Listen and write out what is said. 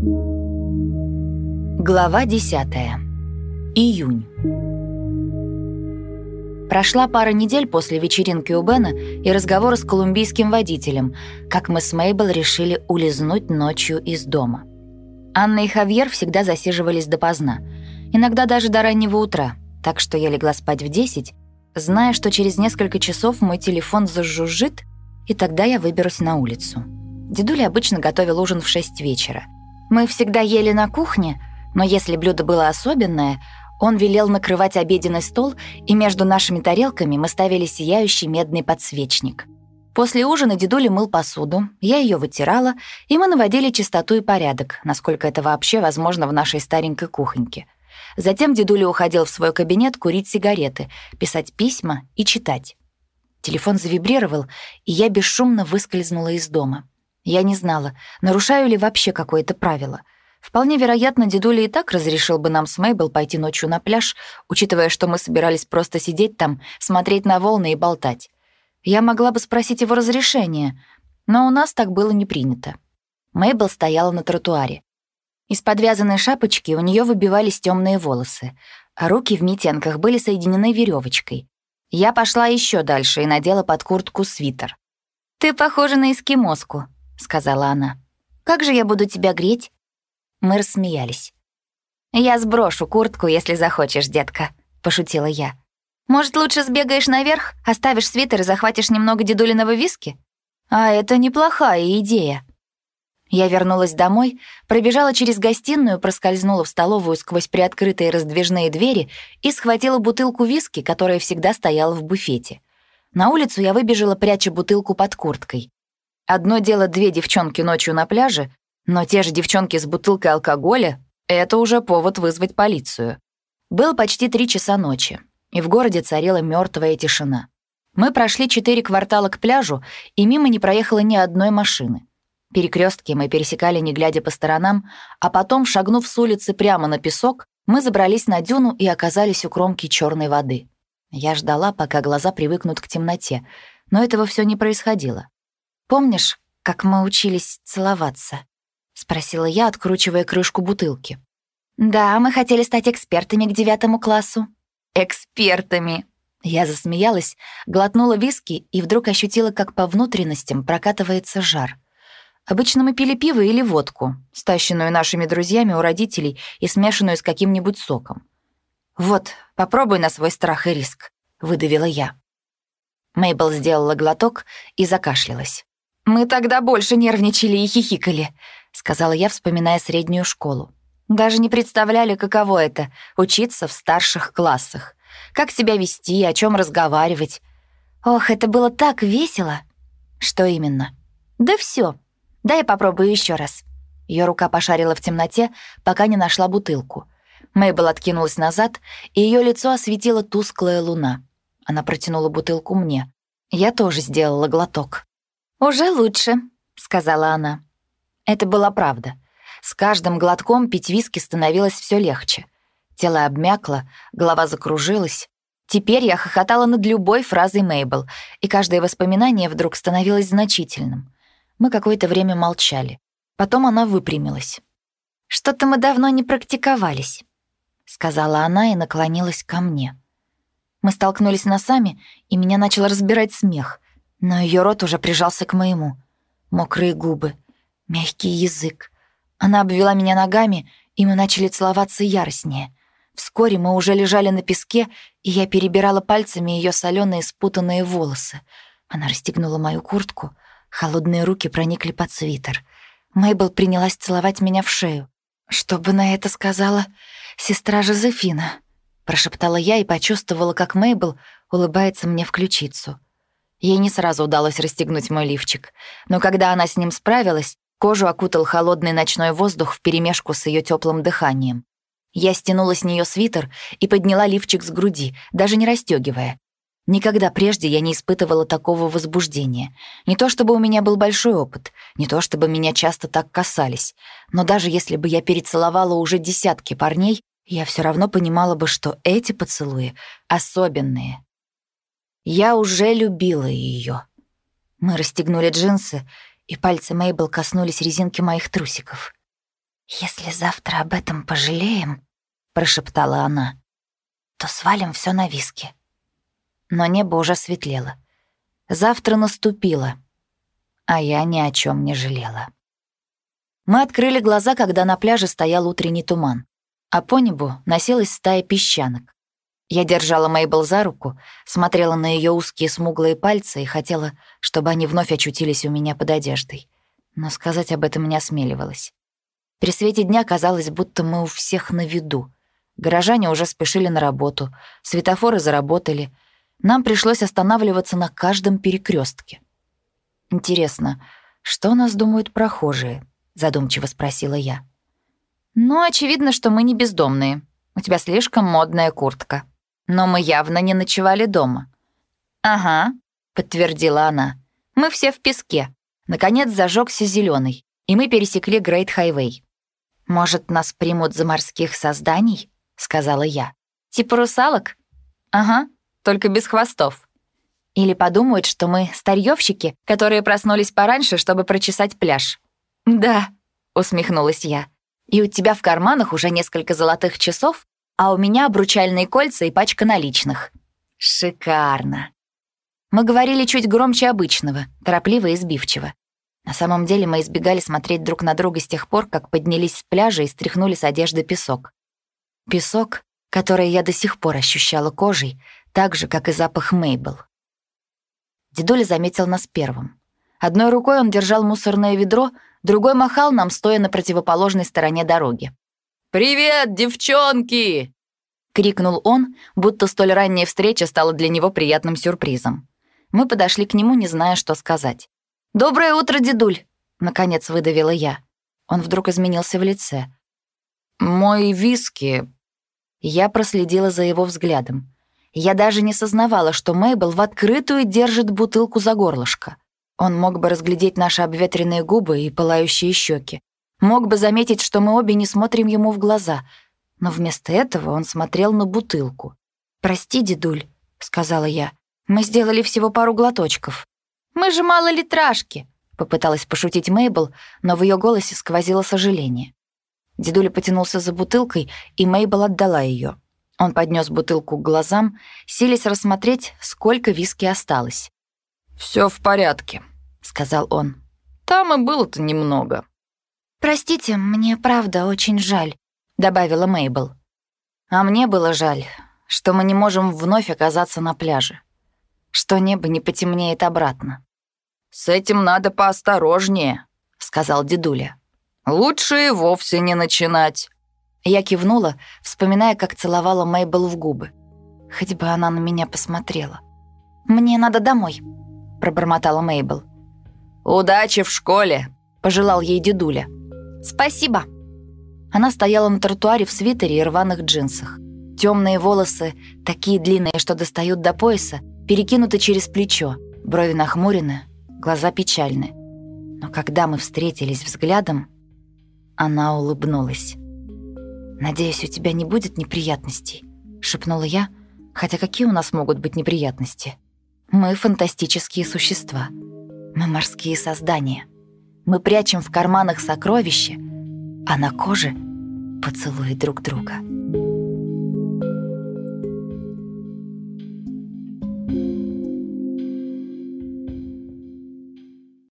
Глава 10. Июнь. Прошла пара недель после вечеринки у Бена и разговора с колумбийским водителем, как мы с Мейбл решили улизнуть ночью из дома. Анна и Хавьер всегда засиживались допоздна, иногда даже до раннего утра, так что я легла спать в 10, зная, что через несколько часов мой телефон зажужжит, и тогда я выберусь на улицу. Дедуля обычно готовил ужин в 6 вечера. Мы всегда ели на кухне, но если блюдо было особенное, он велел накрывать обеденный стол, и между нашими тарелками мы ставили сияющий медный подсвечник. После ужина дедуля мыл посуду, я ее вытирала, и мы наводили чистоту и порядок, насколько это вообще возможно в нашей старенькой кухоньке. Затем дедуля уходил в свой кабинет курить сигареты, писать письма и читать. Телефон завибрировал, и я бесшумно выскользнула из дома. Я не знала, нарушаю ли вообще какое-то правило — Вполне вероятно, дедуля и так разрешил бы нам с Мейбл пойти ночью на пляж, учитывая, что мы собирались просто сидеть там, смотреть на волны и болтать. Я могла бы спросить его разрешения, но у нас так было не принято. Мейбл стояла на тротуаре. Из подвязанной шапочки у нее выбивались темные волосы, а руки в митенках были соединены веревочкой. Я пошла еще дальше и надела под куртку свитер. «Ты похожа на эскимоску», — сказала она. «Как же я буду тебя греть?» Мы рассмеялись. «Я сброшу куртку, если захочешь, детка», — пошутила я. «Может, лучше сбегаешь наверх, оставишь свитер и захватишь немного дедулиного виски? А это неплохая идея». Я вернулась домой, пробежала через гостиную, проскользнула в столовую сквозь приоткрытые раздвижные двери и схватила бутылку виски, которая всегда стояла в буфете. На улицу я выбежала, пряча бутылку под курткой. Одно дело две девчонки ночью на пляже, но те же девчонки с бутылкой алкоголя — это уже повод вызвать полицию. Было почти три часа ночи, и в городе царила мертвая тишина. Мы прошли четыре квартала к пляжу, и мимо не проехало ни одной машины. Перекрестки мы пересекали, не глядя по сторонам, а потом, шагнув с улицы прямо на песок, мы забрались на дюну и оказались у кромки черной воды. Я ждала, пока глаза привыкнут к темноте, но этого все не происходило. Помнишь, как мы учились целоваться? — спросила я, откручивая крышку бутылки. «Да, мы хотели стать экспертами к девятому классу». «Экспертами!» Я засмеялась, глотнула виски и вдруг ощутила, как по внутренностям прокатывается жар. Обычно мы пили пиво или водку, стащенную нашими друзьями у родителей и смешанную с каким-нибудь соком. «Вот, попробуй на свой страх и риск», — выдавила я. Мейбл сделала глоток и закашлялась. «Мы тогда больше нервничали и хихикали», — сказала я, вспоминая среднюю школу. «Даже не представляли, каково это — учиться в старших классах. Как себя вести, о чем разговаривать. Ох, это было так весело!» «Что именно?» «Да все. Дай попробую еще раз». Ее рука пошарила в темноте, пока не нашла бутылку. Мейбл откинулась назад, и ее лицо осветила тусклая луна. Она протянула бутылку мне. Я тоже сделала глоток. «Уже лучше», — сказала она. Это была правда. С каждым глотком пить виски становилось все легче. Тело обмякло, голова закружилась. Теперь я хохотала над любой фразой Мейбл, и каждое воспоминание вдруг становилось значительным. Мы какое-то время молчали. Потом она выпрямилась. «Что-то мы давно не практиковались», — сказала она и наклонилась ко мне. Мы столкнулись носами, и меня начал разбирать смех, но ее рот уже прижался к моему. Мокрые губы — Мягкий язык. Она обвела меня ногами, и мы начали целоваться яростнее. Вскоре мы уже лежали на песке, и я перебирала пальцами ее соленые спутанные волосы. Она расстегнула мою куртку, холодные руки проникли под свитер. Мейбл принялась целовать меня в шею. «Что бы на это сказала сестра Жозефина?» Прошептала я и почувствовала, как Мейбл улыбается мне в ключицу. Ей не сразу удалось расстегнуть мой лифчик, но когда она с ним справилась, Кожу окутал холодный ночной воздух вперемешку с ее теплым дыханием. Я стянула с нее свитер и подняла лифчик с груди, даже не расстегивая. Никогда прежде я не испытывала такого возбуждения. Не то чтобы у меня был большой опыт, не то чтобы меня часто так касались, но даже если бы я перецеловала уже десятки парней, я все равно понимала бы, что эти поцелуи особенные. Я уже любила ее. Мы расстегнули джинсы, и пальцы Мейбл коснулись резинки моих трусиков. «Если завтра об этом пожалеем», — прошептала она, — «то свалим все на виски». Но небо уже светлело. Завтра наступило, а я ни о чем не жалела. Мы открыли глаза, когда на пляже стоял утренний туман, а по небу носилась стая песчанок. Я держала Мейбл за руку, смотрела на ее узкие смуглые пальцы и хотела, чтобы они вновь очутились у меня под одеждой. Но сказать об этом не осмеливалась. При свете дня казалось, будто мы у всех на виду. Горожане уже спешили на работу, светофоры заработали. Нам пришлось останавливаться на каждом перекрестке. «Интересно, что нас думают прохожие?» — задумчиво спросила я. «Ну, очевидно, что мы не бездомные. У тебя слишком модная куртка. Но мы явно не ночевали дома». «Ага», — подтвердила она. «Мы все в песке. Наконец зажегся зеленый, и мы пересекли Грейт Хайвей. «Может, нас примут за морских созданий?» — сказала я. «Типа русалок?» «Ага, только без хвостов». Или подумают, что мы старьёвщики, которые проснулись пораньше, чтобы прочесать пляж. «Да», — усмехнулась я. «И у тебя в карманах уже несколько золотых часов, а у меня обручальные кольца и пачка наличных». «Шикарно». Мы говорили чуть громче обычного, торопливо и сбивчиво. На самом деле мы избегали смотреть друг на друга с тех пор, как поднялись с пляжа и стряхнули с одежды песок. Песок, который я до сих пор ощущала кожей, так же, как и запах Мейбл. Дедуля заметил нас первым. Одной рукой он держал мусорное ведро, другой махал нам, стоя на противоположной стороне дороги. «Привет, девчонки!» — крикнул он, будто столь ранняя встреча стала для него приятным сюрпризом. Мы подошли к нему, не зная, что сказать. «Доброе утро, дедуль!» — наконец выдавила я. Он вдруг изменился в лице. «Мой виски...» Я проследила за его взглядом. Я даже не сознавала, что Мейбл в открытую держит бутылку за горлышко. Он мог бы разглядеть наши обветренные губы и пылающие щеки. Мог бы заметить, что мы обе не смотрим ему в глаза. Но вместо этого он смотрел на бутылку. «Прости, дедуль», — сказала я. «Мы сделали всего пару глоточков». Мы же мало литражки», — попыталась пошутить Мейбл, но в ее голосе сквозило сожаление. Дедуля потянулся за бутылкой, и Мейбл отдала ее. Он поднес бутылку к глазам, силясь рассмотреть, сколько виски осталось. Все в порядке», — сказал он. «Там и было-то немного». «Простите, мне правда очень жаль», — добавила Мейбл. «А мне было жаль, что мы не можем вновь оказаться на пляже, что небо не потемнеет обратно». «С этим надо поосторожнее», — сказал дедуля. «Лучше и вовсе не начинать». Я кивнула, вспоминая, как целовала Мейбл в губы. Хоть бы она на меня посмотрела. «Мне надо домой», — пробормотала Мейбл. «Удачи в школе», — пожелал ей дедуля. «Спасибо». Она стояла на тротуаре в свитере и рваных джинсах. Темные волосы, такие длинные, что достают до пояса, перекинуты через плечо, брови нахмурены, глаза печальны. Но когда мы встретились взглядом, она улыбнулась. «Надеюсь, у тебя не будет неприятностей», — шепнула я, хотя какие у нас могут быть неприятности? Мы фантастические существа. Мы морские создания. Мы прячем в карманах сокровища, а на коже поцелуи друг друга.